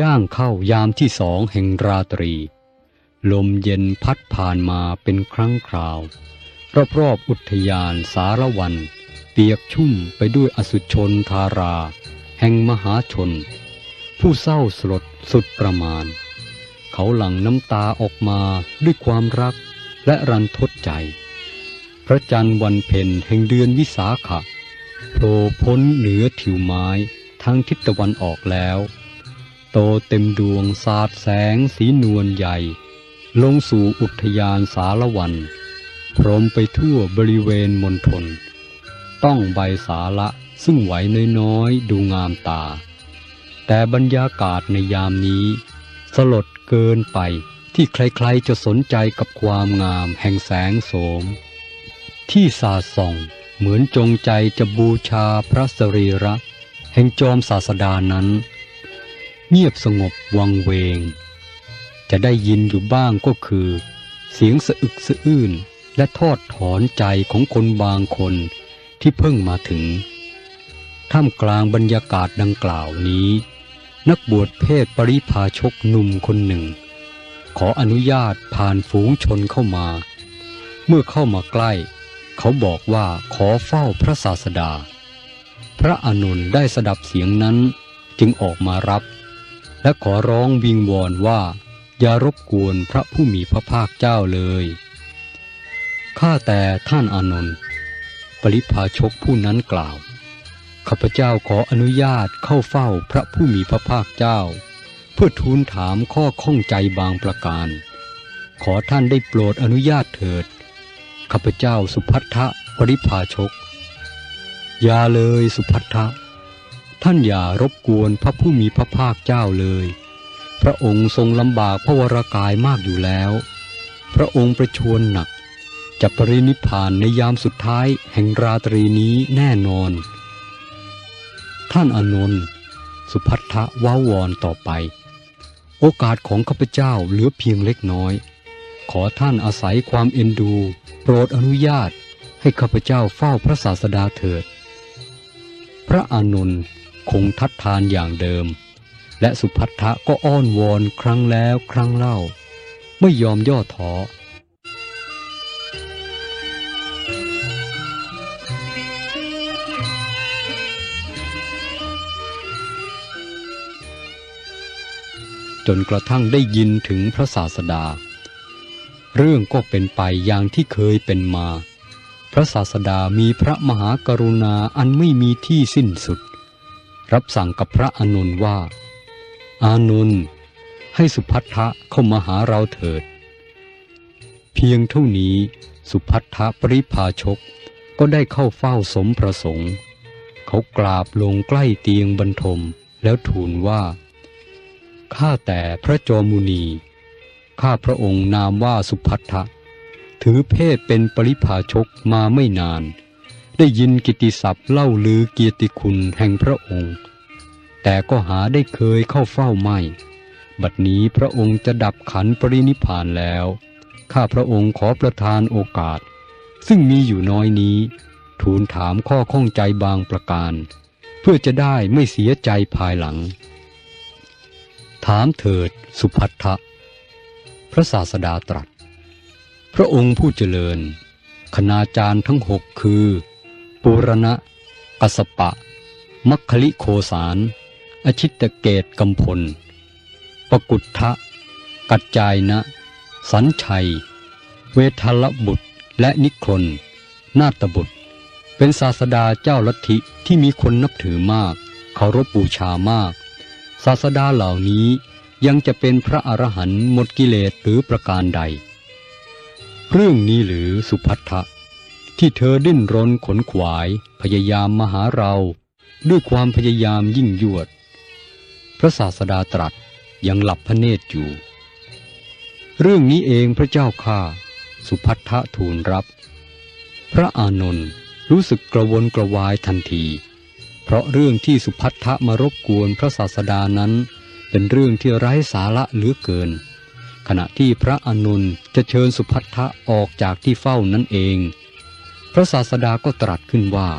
ย่างเข้ายามที่สองแห่งราตรี ลมเย็นพัดผ่านมาเป็นครั้งคราว รอบๆอุทยานสารวัน เปียกชุ่มไปด้วยอสุชนธารา แห่งมหาชน ผู้เศร้าสลดสุดประมาณ เขาหลั่งน้ำตาออกมาด้วยความรักและรันทดใจ พระจันทร์วันเพ็ญแห่งเดือนวิสาขะโผล่พ้นเหนือทิวไม้ทั้งทิศตะวันออกแล้ว เต็มดวงสาดแสงสีนวลใหญ่ ลงสู่อุทยานสารวันพรมไปทั่วบริเวณมณฑลต้องใบสาละซึ่งไหวน้อยๆ ดูงามตา แต่บรรยากาศในยามนี้ สลดเกินไปที่ใครๆจะสนใจกับความงามแห่งแสงโสม ที่สาส่องเหมือนจงใจจะบูชาพระสรีระ แห่งจอมศาสดานั้น เงียบสงบวังเวง จะได้ยินอยู่บ้างก็คือ เสียงสะอึกสะอื้นและทอดถอนใจของคนบางคนที่เพิ่งมาถึง ท่ามกลางบรรยากาศดังกล่าวนี้ นักบวชเพศปริพาชกหนุ่มคนหนึ่ง ขออนุญาตผ่านฝูงชนเข้ามา เมื่อเข้ามาใกล้ เขาบอกว่าขอเฝ้าพระศาสดา พระอนุนได้สดับเสียงนั้นจึงออกมารับ และขอร้องวิงวอนว่า อย่ารบกวนพระผู้มีพระภาคเจ้าเลย ข้าแต่ท่านอานนท์ปริพาชกผู้นั้นกล่าว ข้าพเจ้าขออนุญาตเข้าเฝ้าพระผู้มีพระภาคเจ้า เพื่อทูลถามข้อข้องใจบางประการ ขอท่านได้โปรดอนุญาตเถิด ข้าพเจ้าสุพัทธะปริพาชก อย่าเลยสุพัทธะ ท่านอย่ารบกวนพระผู้มีพระภาคเจ้าเลย พระองค์ทรงลำบากพระวรากายมากอยู่แล้ว พระองค์ประชวรหนักจะปรินิพานในยามสุดท้ายแห่งราตรีนี้แน่นอน ท่านอนนท์สุพัทธะว้าวอนต่อไป โอกาสของข้าพเจ้าเหลือเพียงเล็กน้อย ขอท่านอาศัยความเอ็นดู โปรดอนุญาตให้ข้าพเจ้าเฝ้าพระศาสดาเถิด พระอานนท์ คงทัดทานอย่างเดิม และสุพัทธะก็อ้อนวอนครั้งแล้วครั้งเล่า ไม่ยอมย่อท้อจนกระทั่งได้ยินถึงพระศาสดา เรื่องก็เป็นไปอย่างที่เคยเป็นมา พระศาสดามีพระมหากรุณาอันไม่มีที่สิ้นสุด รับสั่งกับพระอานนท์ว่า อานนท์ให้สุพัทธะเข้ามาหาเราเถิด เพียงเท่านี้สุพัทธะปริพาชกก็ได้เข้าเฝ้าสมประสงค์ เขากราบลงใกล้เตียงบรรทมแล้วทูลว่า ข้าแต่พระจอมุนี ข้าพระองค์นามว่าสุพัทธะ ถือเพศเป็นปริพาชกมาไม่นาน ได้ยินกิตติศัพท์เล่าลือเกียรติคุณแห่งพระองค์ แต่ก็หาได้เคยเข้าเฝ้าไม่ บัดนี้พระองค์จะดับขันปรินิพพานแล้ว ข้าพระองค์ขอประทานโอกาส ซึ่งมีอยู่น้อยนี้ ทูลถามข้อข้องใจบางประการ เพื่อจะได้ไม่เสียใจภายหลัง ถามเถิดสุพัทธะพระศาสดาตรัส พระองค์ผู้เจริญ คณาจารย์ทั้งหกคือ ปุรณะกสปะ มัคคลิโคสาร อชิตเกตกำพล ปกุฏทะกัจจายนะ สัญชัย เวทลบุตรและนิครนนาตบุตร เป็นศาสดาเจ้าลัทธิที่มีคนนับถือมาก เคารพบูชามาก ศาสดาเหล่านี้ยังจะเป็นพระอรหันต์หมดกิเลสหรือประการใด เรื่องนี้หรือสุพัทธะ ที่เธอดิ้นรนขนขวายพยายามมาหาเราด้วยความพยายามยิ่งยวด พระศาสดาตรัสยังหลับพระเนตรอยู่ เรื่องนี้เองพระเจ้าข้าสุพัทธะทูลรับ พระอานนท์รู้สึกกระวนกระวายทันที เพราะเรื่องที่สุพัทธะมารบกวนพระศาสดานั้น เป็นเรื่องที่ไร้สาระเหลือเกิน ขณะที่พระอานนท์จะเชิญสุพัทธะออกจากที่เฝ้านั่นเอง ระศาสดาก็ตรัสขึ้นว่า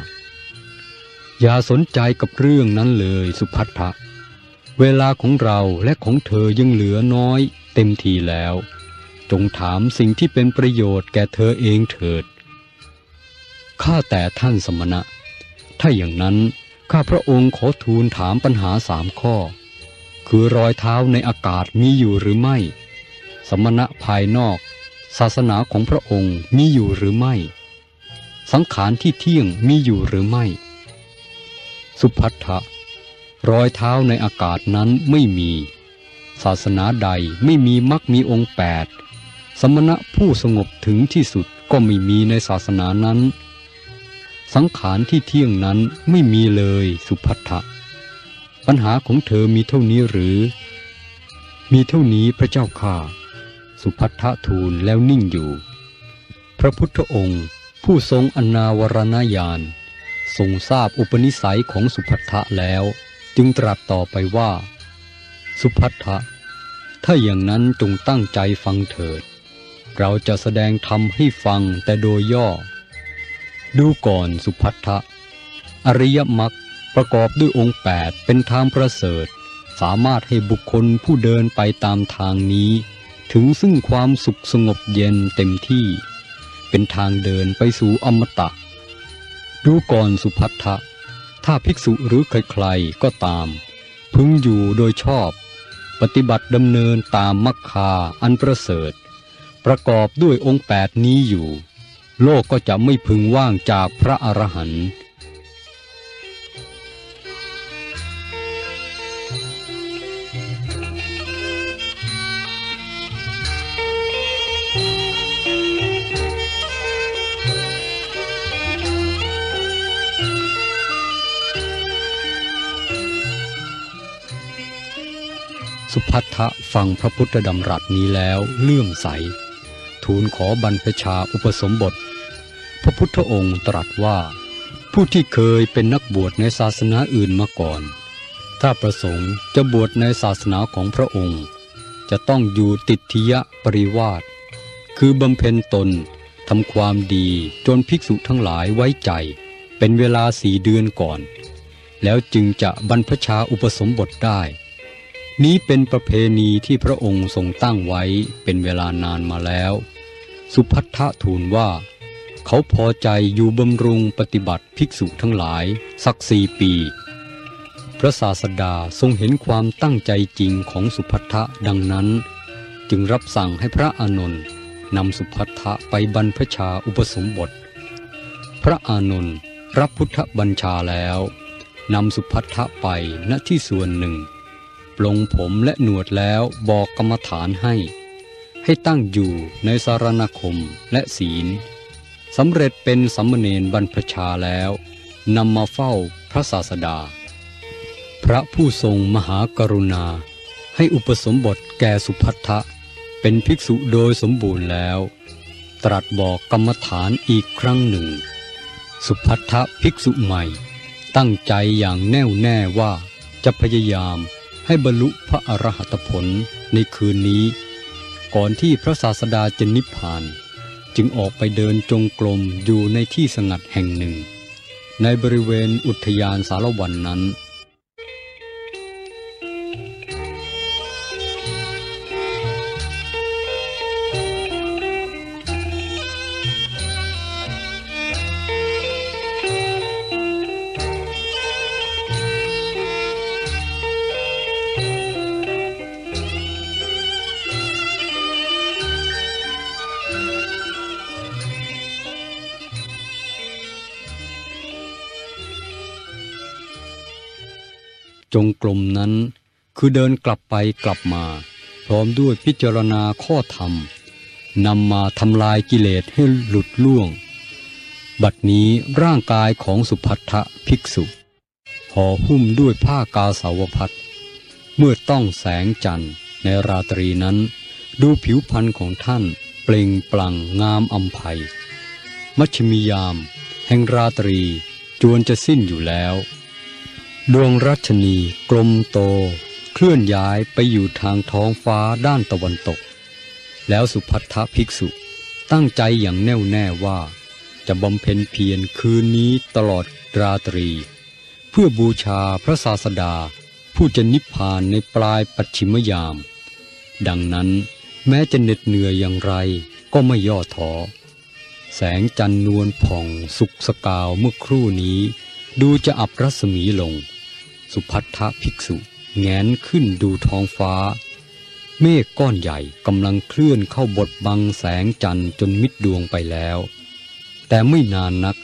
อย่าสนใจกับเรื่องนั้นเลยสุพัทธะเวลาของเราและของเธอยังเหลือน้อย เต็มทีแล้ว จงถามสิ่งที่เป็นประโยชน์แก่เธอเองเถิดข้าแต่ท่านสมณะ ถ้าอย่างนั้นข้าพระองค์ขอทูลถามปัญหาสามข้อ คือรอยเท้าในอากาศมีอยู่หรือไม่ สมณะภายนอก ศาสนาของพระองค์มีอยู่หรือไม่ สังขารที่เที่ยงมีอยู่หรือไม่ สุพัทธะรอยเท้าในอากาศนั้นไม่มี ศาสนาใดไม่มีมักมีองค์แปดสมณะผู้สงบถึงที่สุดก็ไม่มีในศาสนานั้น สังขารที่เที่ยงนั้นไม่มีเลยสุพัทธะปัญหาของเธอมีเท่านี้หรือ มีเท่านี้พระเจ้าข้าสุพัทธะทูลแล้วนิ่งอยู่ พระพุทธองค์ ผู้ทรงอนาวรณญาณทรงทราบอุปนิสัยของสุพัทธะแล้ว จึงตรัสต่อไปว่า สุพัทธะถ้าอย่างนั้นจงตั้งใจฟังเถิด เราจะแสดงธรรมให้ฟังแต่โดยย่อ ดูก่อนสุพัทธะอริยมรรคประกอบด้วยองค์แปดเป็นทางประเสริฐ สามารถให้บุคคลผู้เดินไปตามทางนี้ ถึงซึ่งความสุขสงบเย็นเต็มที่ เป็นทางเดินไปสู่อมตะ ดูก่อนสุพัทธะ ถ้าภิกษุหรือใครๆก็ตาม พึงอยู่โดยชอบ ปฏิบัติดำเนินตามมัคคาอันประเสริฐ ประกอบด้วยองค์แปดนี้อยู่ โลกก็จะไม่พึงว่างจากพระอรหันต์ สุพัทธะฟังพระพุทธดำรัสนี้แล้วเลื่อมใส ทูลขอบรรพชาอุปสมบท พระพุทธองค์ตรัสว่า ผู้ที่เคยเป็นนักบวชในศาสนาอื่นมาก่อน ถ้าประสงค์จะบวชในศาสนาของพระองค์ จะต้องอยู่ติดทิยะปริวาสคือบำเพ็ญตนทำความดีจนภิกษุทั้งหลายไว้ใจ เป็นเวลาสี่เดือนก่อน แล้วจึงจะบรรพชาอุปสมบทได้ นี้เป็นประเพณีที่พระองค์ทรงตั้งไว้เป็นเวลานานมาแล้ว สุพัทธทูลว่า เขาพอใจอยู่บำรุงปฏิบัติภิกษุทั้งหลายสักสี่ปี พระศาสดาทรงเห็นความตั้งใจจริงของสุพัทธะดังนั้น จึงรับสั่งให้พระอานนท์นำสุพัทธะไปบรรพชาอุปสมบท พระอานนท์รับพุทธบัญชาแล้วนำสุพัทธะไปณที่ส่วนหนึ่ง ปลงผมและหนวดแล้วบอกกรรมฐานให้ ให้ตั้งอยู่ในสารณคมและศีลสำเร็จเป็นสัมมเนนบรรพชาแล้วนำมาเฝ้าพระศาสดา พระผู้ทรงมหากรุณา ให้อุปสมบทแก่สุพัทธะเป็นภิกษุโดยสมบูรณ์แล้ว ตรัสบอกกรรมฐานอีกครั้งหนึ่ง สุพัทธะภิกษุใหม่ ตั้งใจอย่างแน่วแน่ว่าจะพยายาม ให้บรรลุพระอรหัตผลในคืนนี้ ก่อนที่พระศาสดาจะนิพพาน จึงออกไปเดินจงกรมอยู่ในที่สงัดแห่งหนึ่ง ในบริเวณอุทยานสารวันนั้น จงกรมนั้น คือเดินกลับไปกลับมา พร้อมด้วยพิจารณาข้อธรรมนำมาทำลายกิเลสให้หลุดล่วง บัดนี้ร่างกายของสุพัทธะภิกษุห่อหุ้มด้วยผ้ากาสาวพัดเมื่อต้องแสงจันทร์ในราตรีนั้น ดูผิวพรรณของท่านเปล่งปลั่งงามอำไพมัชมิยาม แห่งราตรีจวนจะสิ้นอยู่แล้ว ดวงรัชนีกลมโต เคลื่อนย้ายไปอยู่ทางท้องฟ้าด้านตะวันตก แล้วสุพัทธภิกษุตั้งใจอย่างแน่วแน่ว่าจะบำเพ็ญเพียรคืนนี้ตลอดราตรี เพื่อบูชาพระศาสดาผผู้จะนิพพานในปลายปัจฉิมยาม ดังนั้นแม้จะเหน็ดเหนื่อยอย่างไรก็ไม่ย่อท้อแสงจันทร์นวลผ่องสุกสกาวเมื่อครู่นี้ ดูจะอับรัศมีลง สุพัทธภิกษุ แงนขึ้นดูท้องฟ้า เมฆก้อนใหญ่กำลังเคลื่อนเข้าบดบังแสงจันทร์จนมิดดวงไปแล้ว แต่ไม่นานนัก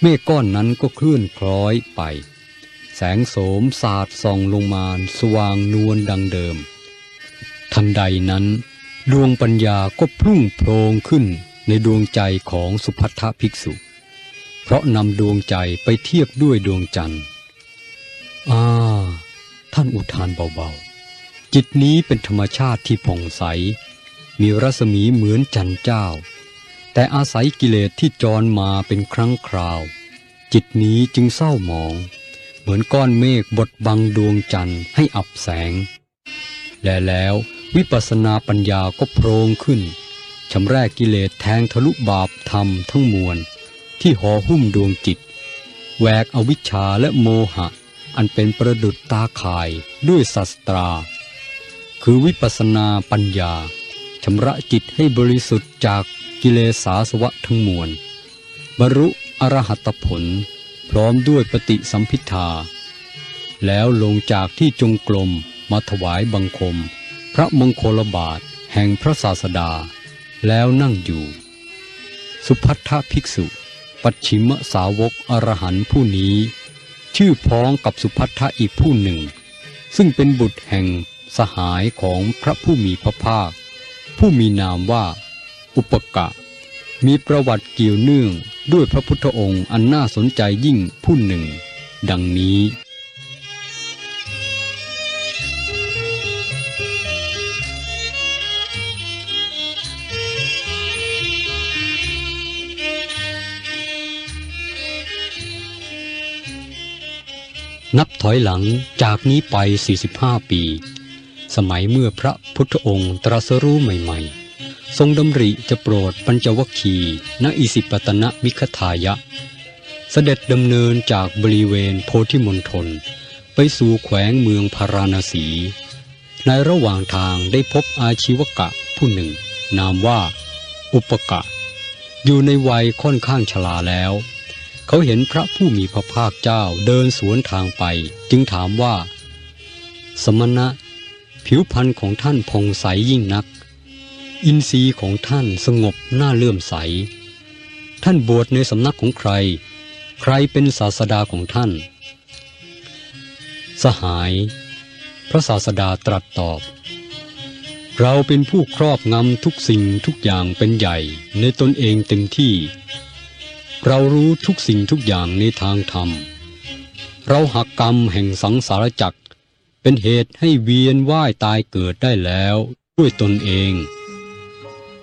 เมฆก้อนนั้นก็เคลื่อนคล้อยไป แสงโสมสาดส่องลงมาสว่างนวลดังเดิม ทันใดนั้น ดวงปัญญาก็พุ่งโพลงขึ้นในดวงใจของสุพัทธภิกษุ เพราะนำดวงใจไปเทียบด้วยดวงจันทร์ อ่า ท่านอุทานเบาๆ จิตนี้เป็นธรรมชาติที่ผ่องใส มีรัศมีเหมือนจันเจ้า แต่อาศัยกิเลสที่จรมาเป็นครั้งคราว จิตนี้จึงเศร้าหมอง เหมือนก้อนเมฆบดบังดวงจันทร์ให้อับแสง และแล้ววิปัสสนาปัญญาก็โพรงขึ้นชำแรกกิเลสแทงทะลุบาปธรรมทั้งมวล ที่ห่อหุ้มดวงจิตแหวกอวิชชาและโมหะ อันเป็นประดุจตาข่ายด้วยศัสตรา คือวิปัสนาปัญญาชำระจิตให้บริสุทธิ์จากกิเลสาสวะทั้งมวล บรรุอรหัตผล พร้อมด้วยปฏิสัมพิทาแล้วลงจากที่จงกรมมาถวายบังคม พระมงคลบาทแห่งพระศาสดา แล้วนั่งอยู่ สุพัทธภิกษุ ปัจฉิมสาวกอรหันผู้นี้ ชื่อพ้องกับสุพัทธะอีกผู้หนึ่ง ซึ่งเป็นบุตรแห่งสหายของพระผู้มีพระภาค ผู้มีนามว่า อุปกะ มีประวัติเกี่ยวเนื่องด้วยพระพุทธองค์อันน่าสนใจยิ่งผู้หนึ่ง ดังนี้ นับถอยหลังจากนี้ไป 45 ปี สมัยเมื่อพระพุทธองค์ตรัสรู้ใหม่ ๆ ทรงดำริจะโปรดปัญจวัคคีย์ณอิสิปตนมิคทายะ เสด็จดำเนินจากบริเวณโพธิมณฑลไปสู่แขวงเมืองพาราณสี ในระหว่างทางได้พบอาชีวกะผู้หนึ่ง นามว่า อุปกะ อยู่ในวัยค่อนข้างชราแล้ว เขาเห็นพระผู้มีพระภาคเจ้าเดินสวนทางไป จึงถามว่า สมณะ ผิวพรรณของท่านผ่องใสยิ่งนัก อินทรีย์ของท่านสงบน่าเลื่อมใส ท่านบวชในสำนักของใคร ใครเป็นศาสดาของท่าน สหาย พระศาสดาตรัสตอบ เราเป็นผู้ครอบงำทุกสิ่งทุกอย่างเป็นใหญ่ในตนเองเต็มที่ เรารู้ทุกสิ่งทุกอย่างในทางธรรม เราหักกรรมแห่งสังสารจักร เป็นเหตุให้เวียนว่ายตายเกิดได้แล้วด้วยตนเอง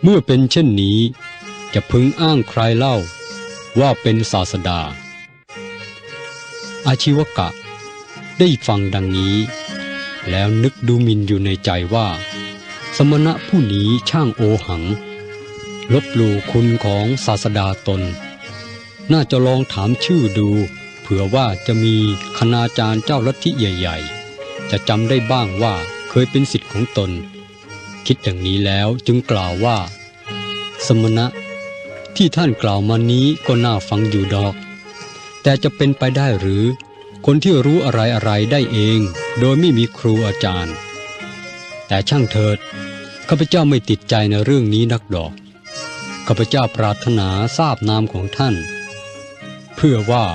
เมื่อเป็นเช่นนี้ จะพึงอ้างใครเล่าว่าเป็นศาสดา อาชีวกะ ได้ฟังดังนี้ แล้วนึกดูมินอยู่ในใจว่า สมณะผู้นี้ช่างโอหัง ลบหลู่คุณของศาสดาตน น่าจะลองถามชื่อดูเผื่อว่าจะมีคณาจารย์เจ้าลัทธิใหญ่ ๆ จะจำได้บ้างว่าเคยเป็นสิทธิ์ของตน คิดอย่างนี้แล้วจึงกล่าวว่า สมณะ ที่ท่านกล่าวมานี้ก็น่าฟังอยู่ดอก แต่จะเป็นไปได้หรือ คนที่รู้อะไรอะไรได้เอง โดยไม่มีครูอาจารย์ แต่ช่างเถิดข้าพเจ้าไม่ติดใจในเรื่องนี้นักดอกข้าพเจ้าปรารถนาทราบนามของท่าน เพื่อว่า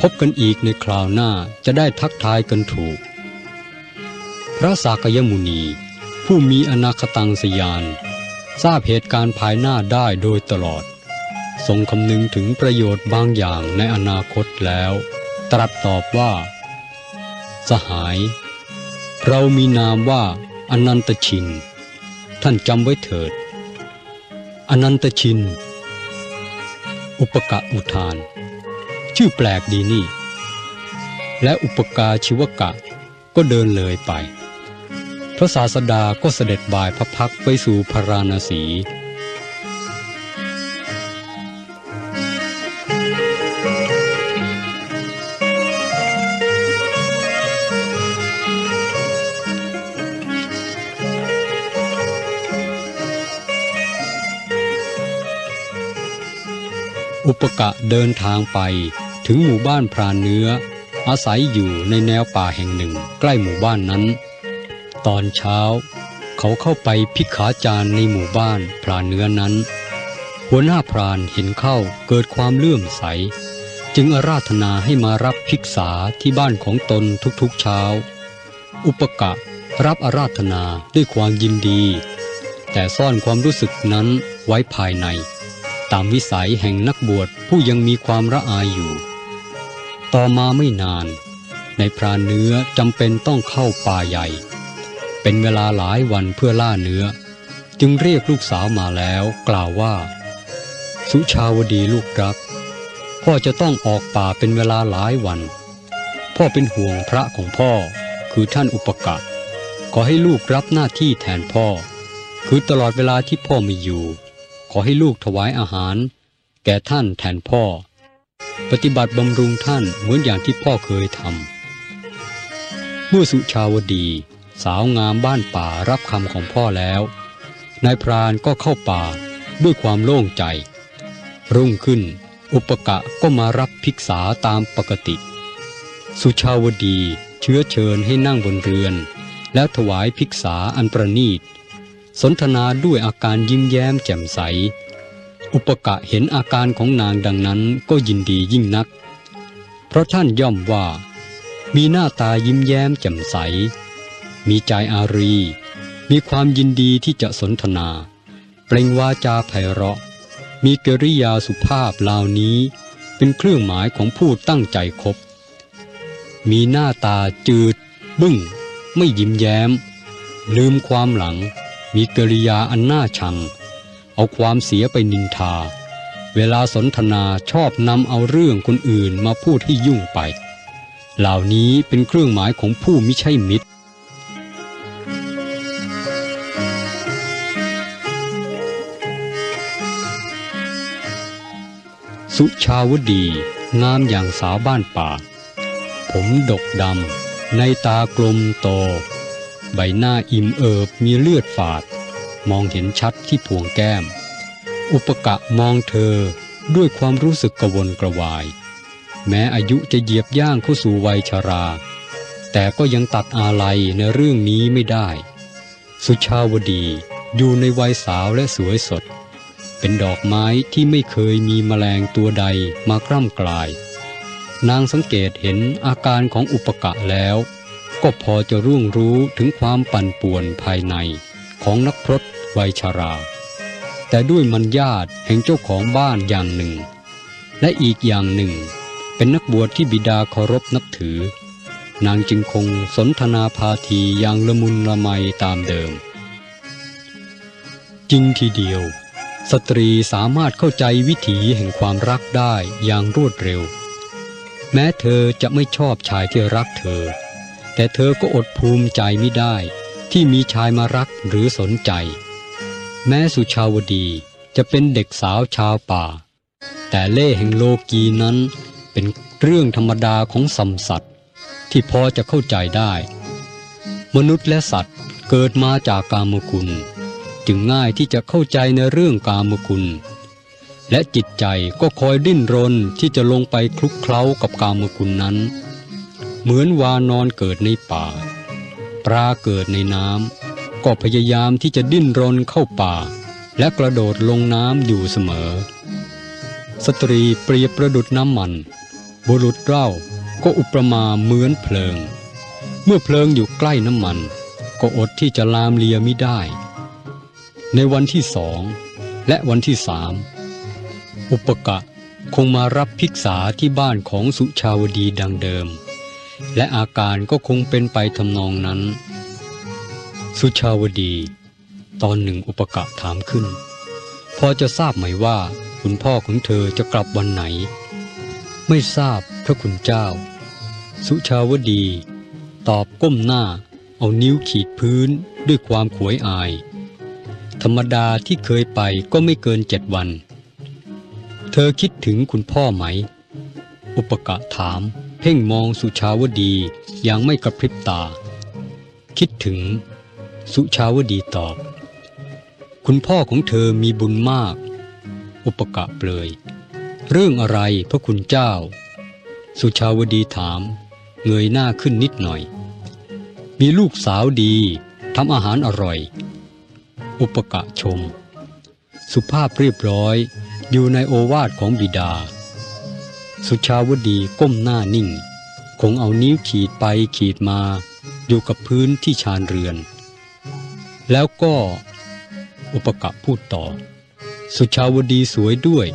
พบกันอีกในคราวหน้าจะได้ทักทายกันถูก พระสากยมุนี ผู้มีอนาคตังสยาน ทราบเหตุการณ์ภายหน้าได้โดยตลอด ทรงคำนึงถึงประโยชน์บางอย่างในอนาคตแล้ว ตรัสตอบว่า สหาย เรามีนามว่าอนันตชิน ท่านจำไว้เถิด อนันตชิน อุปกะอุทาน ชื่อแปลกดีนี่ และอุปกาชิวกะก็เดินเลยไป พระศาสดาก็เสด็จบายพระพักไปสู่พระราณสีอุปกะเดินทางไป ถึงหมู่บ้านพรานเนื้อ อาศัยอยู่ในแนวป่าแห่งหนึ่งใกล้หมู่บ้านนั้น ตอนเช้า เขาเข้าไปพิกขาจารในหมู่บ้านพรานเนื้อนั้น หัวหน้าพรานเห็นเข้าเกิดความเลื่อมใส จึงอาราธนาให้มารับภิกษาที่บ้านของตนทุกๆเช้า อุปกะรับอาราธนาด้วยความยินดี แต่ซ่อนความรู้สึกนั้นไว้ภายใน ตามวิสัยแห่งนักบวชผู้ยังมีความระอายอยู่ ต่อมาไม่นาน ในพรานเนื้อจำเป็นต้องเข้าป่าใหญ่ เป็นเวลาหลายวันเพื่อล่าเนื้อ จึงเรียกลูกสาวมาแล้วกล่าวว่า สุชาวดีลูกรักพ่อจะต้องออกป่าเป็นเวลาหลายวัน พ่อเป็นห่วงพระของพ่อคือท่านอุปกะขอให้ลูกรับหน้าที่แทนพ่อ คือตลอดเวลาที่พ่อไม่อยู่ ขอให้ลูกถวายอาหาร แก่ท่านแทนพ่อ ปฏิบัติบำรุงท่านเหมือนอย่างที่พ่อเคยทำ เมื่อสุชาวดี สาวงามบ้านป่ารับคำของพ่อแล้ว นายพรานก็เข้าป่าด้วยความโล่งใจ รุ่งขึ้น อุปกะก็มารับภิกษาตามปกติ สุชาวดีเชื้อเชิญให้นั่งบนเรือน แล้วถวายภิกษาอันประณีต สนทนาด้วยอาการยิ้มแย้มแจ่มใส อุปกะเห็นอาการของนางดังนั้นก็ยินดียิ่งนัก เพราะท่านย่อมว่า มีหน้าตายิ้มแย้มแจ่มใส มีใจอารี มีความยินดีที่จะสนทนา เปล่งวาจาไพเราะ มีกริยาสุภาพเหล่านี้เป็นเครื่องหมายของผู้ตั้งใจคบ มีหน้าตาจืด บึ้ง ไม่ยิ้มแย้ม ลืมความหลัง มีกริยาอันน่าชัง เอาความเสียไปนินทา เวลาสนทนาชอบนำเอาเรื่องคนอื่นมาพูดให้ยุ่งไป เหล่านี้เป็นเครื่องหมายของผู้มิใช่มิตร สุชาวดี งามอย่างสาวบ้านป่า ผมดกดำในตากลมโต ใบหน้าอิ่มเอิบมีเลือดฝาด มองเห็นชัดที่พวงแก้ม อุปกะมองเธอด้วยความรู้สึกกระวนกระวาย แม้อายุจะเหยียบย่างเข้าสู่วัยชรา แต่ก็ยังตัดอาลัยในเรื่องนี้ไม่ได้ สุชาวดีอยู่ในวัยสาวและสวยสด เป็นดอกไม้ที่ไม่เคยมีแมลงตัวใดมากร่ำกลาย นางสังเกตเห็นอาการของอุปกะแล้ว ก็พอจะร่วงรู้ถึงความปั่นป่วนภายในของนักพรต วัยชรา แต่ด้วยมันญาตแห่งเจ้าของบ้านอย่างหนึ่ง และอีกอย่างหนึ่ง เป็นนักบวชที่บิดาเคารพนับถือ นางจึงคงสนทนาพาทีอย่างละมุนละไมตามเดิม จริงทีเดียว สตรีสามารถเข้าใจวิถีแห่งความรักได้อย่างรวดเร็ว แม้เธอจะไม่ชอบชายที่รักเธอ แต่เธอก็อดภูมิใจไม่ได้ที่มีชายมารักหรือสนใจ แม้สุชาวดีจะเป็นเด็กสาวชาวป่า แต่เล่แห่งโลกีนั้นเป็นเรื่องธรรมดาของสัมสัตว์ที่พอจะเข้าใจได้ มนุษย์และสัตว์เกิดมาจากกามกุล จึงง่ายที่จะเข้าใจในเรื่องกามกุล และจิตใจก็คอยดิ้นรนที่จะลงไปคลุกเคล้ากับกามกุลนั้น เหมือนวานอนเกิดในป่า ปลาเกิดในน้ำ ก็พยายามที่จะดิ้นรนเข้าป่า และกระโดดลงน้ำอยู่เสมอ สตรีเปรียบประดุดน้ำมัน บุรุษเล่าก็อุปมาเหมือนเพลิง เมื่อเพลิงอยู่ใกล้น้ำมัน ก็อดที่จะลามเลียไม่ได้ ในวันที่สองและวันที่สามอุปกะคงมารับภิกษาที่บ้านของสุชาวดีดังเดิม และอาการก็คงเป็นไปทำนองนั้น สุชาวดี ตอนหนึ่งอุปกะถามขึ้น พอจะทราบไหมว่าคุณพ่อของเธอจะกลับวันไหน ไม่ทราบพระคุณเจ้า สุชาวดี ตอบก้มหน้า เอานิ้วขีดพื้นด้วยความขวยอาย ธรรมดาที่เคยไปก็ไม่เกินเจ็ดวัน เธอคิดถึงคุณพ่อไหม อุปกะถาม เพ่งมองสุชาวดีย่างไม่กระพริบตา คิดถึง สุชาวดีตอบ คุณพ่อของเธอมีบุญมาก อุปกะเปลย เรื่องอะไรพระคุณเจ้า สุชาวดีถาม เงยหน้าขึ้นนิดหน่อย มีลูกสาวดีทำอาหารอร่อย อุปกะชม สุภาพเรียบร้อยอยู่ในโอวาทของบิดา สุชาวดีก้มหน้านิ่ง คงเอานิ้วขีดไปขีดมา อยู่กับพื้นที่ชานเรือน แล้วก็อุปกะพูดต่อ สุชาวดีสวยด้วย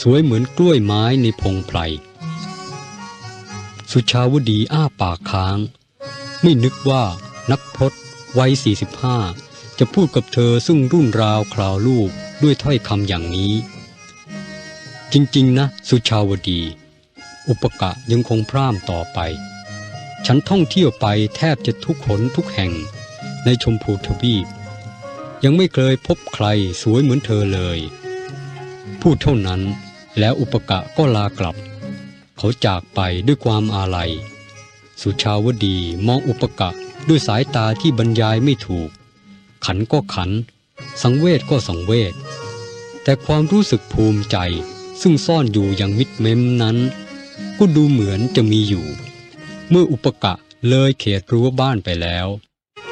สวยเหมือนกล้วยไม้ในพงไพร สุชาวดีอ้าปากค้าง ไม่นึกว่านักพรตวัย 45 จะพูดกับเธอซึ่งรุ่นราวคราวลูกด้วยถ้อยคำอย่างนี้ จริง ๆ นะ สุชาวดี อุปกะยังคงพร่ำต่อไป ฉันท่องเที่ยวไปแทบจะทุกหนทุกแห่ง ในชมพูทวีป ยังไม่เคยพบใครสวยเหมือนเธอเลย พูดเท่านั้นแล้วอุปกะก็ลากลับ เขาจากไปด้วยความอาลัย สุชาวดีมองอุปกะด้วยสายตาที่บรรยายไม่ถูก ขันก็ขัน สังเวชก็สังเวชแต่ความรู้สึกภูมิใจซึ่งซ่อนอยู่อย่างมิดเม้มนั้น ก็ดูเหมือนจะมีอยู่ เมื่ออุปกะเลยเขตรั้วบ้านไปแล้ว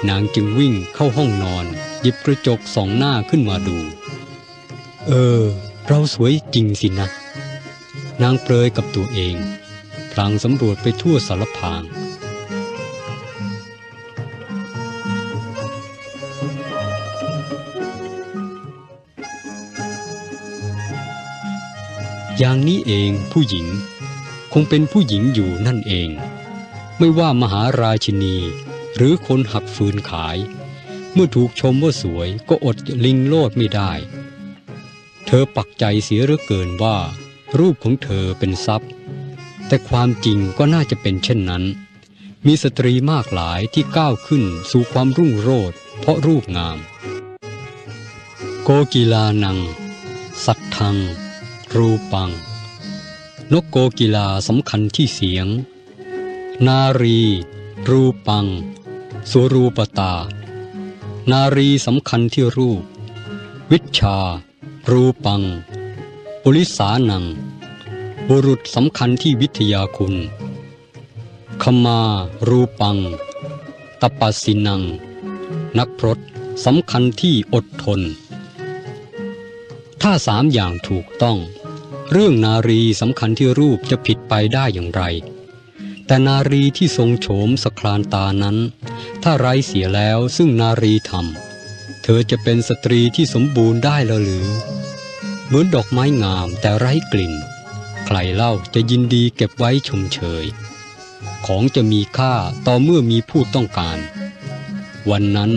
นางจึงวิ่งเข้าห้องนอน หยิบกระจกสองหน้าขึ้นมาดู เออ เราสวยจริงสินะ นางเปรยกับตัวเองพลางสำรวจไปทั่วสารพางอย่างนี้เองผู้หญิง คงเป็นผู้หญิงอยู่นั่นเอง ไม่ว่ามหาราชินี หรือคนหักฟืนขาย เมื่อถูกชมว่าสวยก็อดลิงโลดไม่ได้ เธอปักใจเสียเหลือเกินว่า รูปของเธอเป็นทรัพย์ แต่ความจริงก็น่าจะเป็นเช่นนั้น มีสตรีมากหลายที่ก้าวขึ้นสู่ความรุ่งโรจน์เพราะรูปงาม โกกีลานัง สัตทัง รูปัง นกโกกีลาสำคัญที่เสียง นารี รูปัง สุรูปตา นารีสำคัญที่รูป วิชา รูปัง ปุริสานัง บุรุษสำคัญที่วิทยาคุณขมา รูปัง ตปัสสินัง นักพรตสำคัญที่อดทน ถ้าสามอย่างถูกต้อง เรื่องนารีสำคัญที่รูปจะผิดไปได้อย่างไร แต่นารีที่ทรงโฉมสครานตานั้น ถ้าไร้เสียแล้วซึ่งนารีทำเธอจะเป็นสตรีที่สมบูรณ์ได้แล้วหรือ เหมือนดอกไม้งามแต่ไร้กลิ่น ใครเล่าจะยินดีเก็บไว้ชมเชย ของจะมีค่าต่อเมื่อมีผู้ต้องการ วันนั้น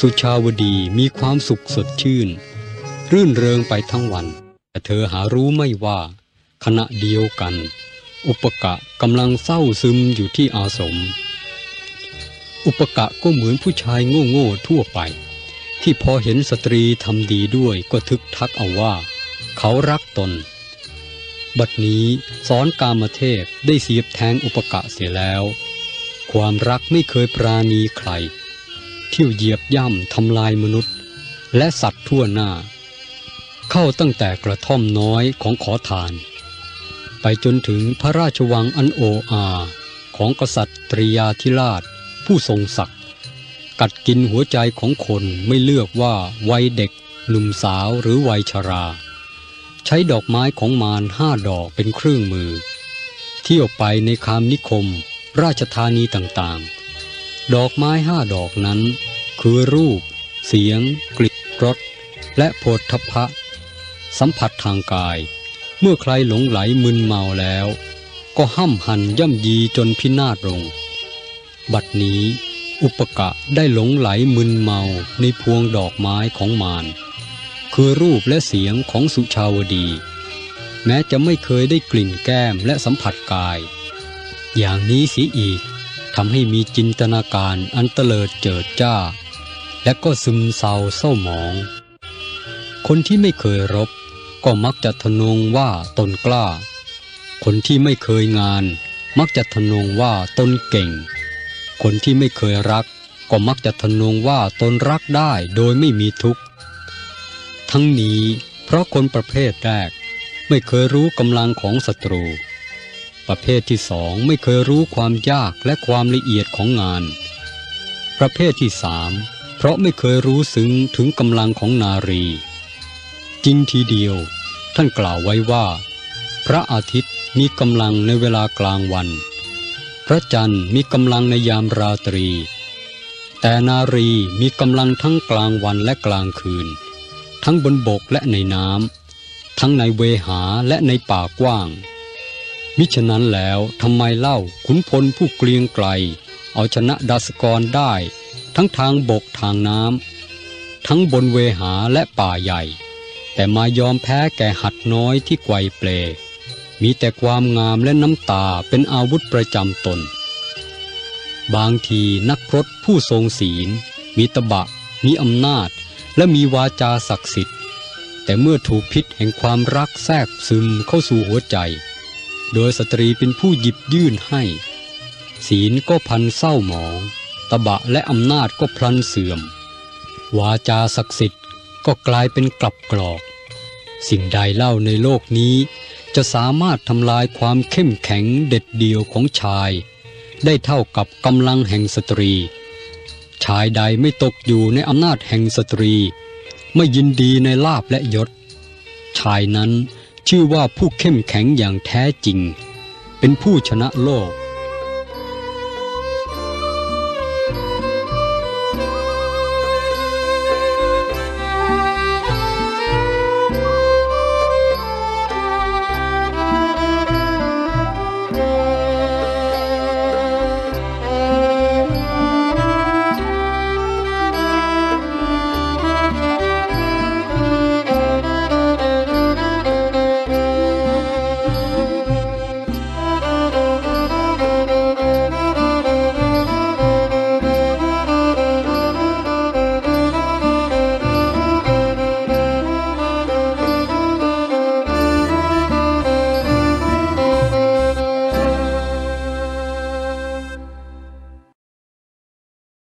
สุชาวดีมีความสุขสดชื่น รื่นเริงไปทั้งวัน แต่เธอหารู้ไม่ว่า ขณะเดียวกัน อุปกะกำลังเศร้าซึมอยู่ที่อาสม อุปกะก็เหมือนผู้ชายโง่ๆทั่วไป ที่พอเห็นสตรีทำดีด้วยก็ทึกทักเอาว่า เขารักตน บัดนี้สอนกามเทพได้เสียบแทงอุปกะเสียแล้ว ความรักไม่เคยปราณีใคร เที่ยวเหยียบย่ำทำลายมนุษย์ และสัตว์ทั่วหน้า เข้าตั้งแต่กระท่อมน้อยของขอทาน ไปจนถึงพระราชวังอันโออาของกษัตริยาธิราช ผู้ทรงศักดิ์กัดกินหัวใจของคนไม่เลือกว่าวัยเด็ก หนุ่มสาวหรือวัยชรา ใช้ดอกไม้ของมารห้าดอกเป็นเครื่องมือ เที่ยวไปในคามนิคม ราชธานีต่างๆ ดอกไม้ห้าดอกนั้น คือรูป เสียง กลิ่นรสและโผฏฐพะ สัมผัสทางกาย เมื่อใครหลงไหลมึนเมาแล้ว ก็ห้ำหันย่ำยีจนพินาศลง บัดนี้อุปกะได้หลงไหลมึนเมาในพวงดอกไม้ของมารคือรูปและเสียงของสุชาวดี แม้จะไม่เคยได้กลิ่นแก้มและสัมผัสกาย อย่างนี้เสียอีกทำให้มีจินตนาการอันเตลิดเจิดจ้า และก็ซึมเศร้าเศร้าหมอง คนที่ไม่เคยรบ ก็มักจะทะนงว่าตนกล้า คนที่ไม่เคยงาน มักจะทะนงว่าตนเก่ง คนที่ไม่เคยรัก ก็มักจะทะนงว่าตนรักได้โดยไม่มีทุกข์ ทั้งนี้เพราะคนประเภทแรก ไม่เคยรู้กำลังของศัตรู ประเภทที่สองไม่เคยรู้ความยากและความละเอียดของงาน ประเภทที่สามเพราะไม่เคยรู้ซึ้งถึงกำลังของนารี จริงทีเดียว ท่านกล่าวไว้ว่า พระอาทิตย์มีกำลังในเวลากลางวัน พระจันทร์มีกำลังในยามราตรี แต่นารีมีกำลังทั้งกลางวันและกลางคืน ทั้งบนบกและในน้ำทั้งในเวหาและในป่ากว้าง มิฉะนั้นแล้วทำไมเล่าขุนพลผู้เกรียงไกล เอาชนะดาสกรได้ ทั้งทางบกทางน้ำทั้งบนเวหาและป่าใหญ่ แต่มายอมแพ้แก่หัดน้อยที่ไกวเปล มีแต่ความงามและน้ำตาเป็นอาวุธประจำตน บางทีนักพรตผู้ทรงศีล มีตบะ มีอำนาจ และมีวาจาศักดิ์สิทธิ์ แต่เมื่อถูกพิษแห่งความรักแทรกซึมเข้าสู่หัวใจ โดยสตรีเป็นผู้หยิบยื่นให้ ศีลก็พันเศร้าหมอง ตบะและอำนาจก็พลันเสื่อม วาจาศักดิ์สิทธิ์ ก็กลายเป็นกลับกรอก สิ่งใดเล่าในโลกนี้ จะสามารถทำลายความเข้มแข็งเด็ดเดี่ยวของชาย ได้เท่ากับกำลังแห่งสตรี ชายใดไม่ตกอยู่ในอำนาจแห่งสตรี ไม่ยินดีในลาบและยศ ชายนั้นชื่อว่าผู้เข้มแข็งอย่างแท้จริง เป็นผู้ชนะโลก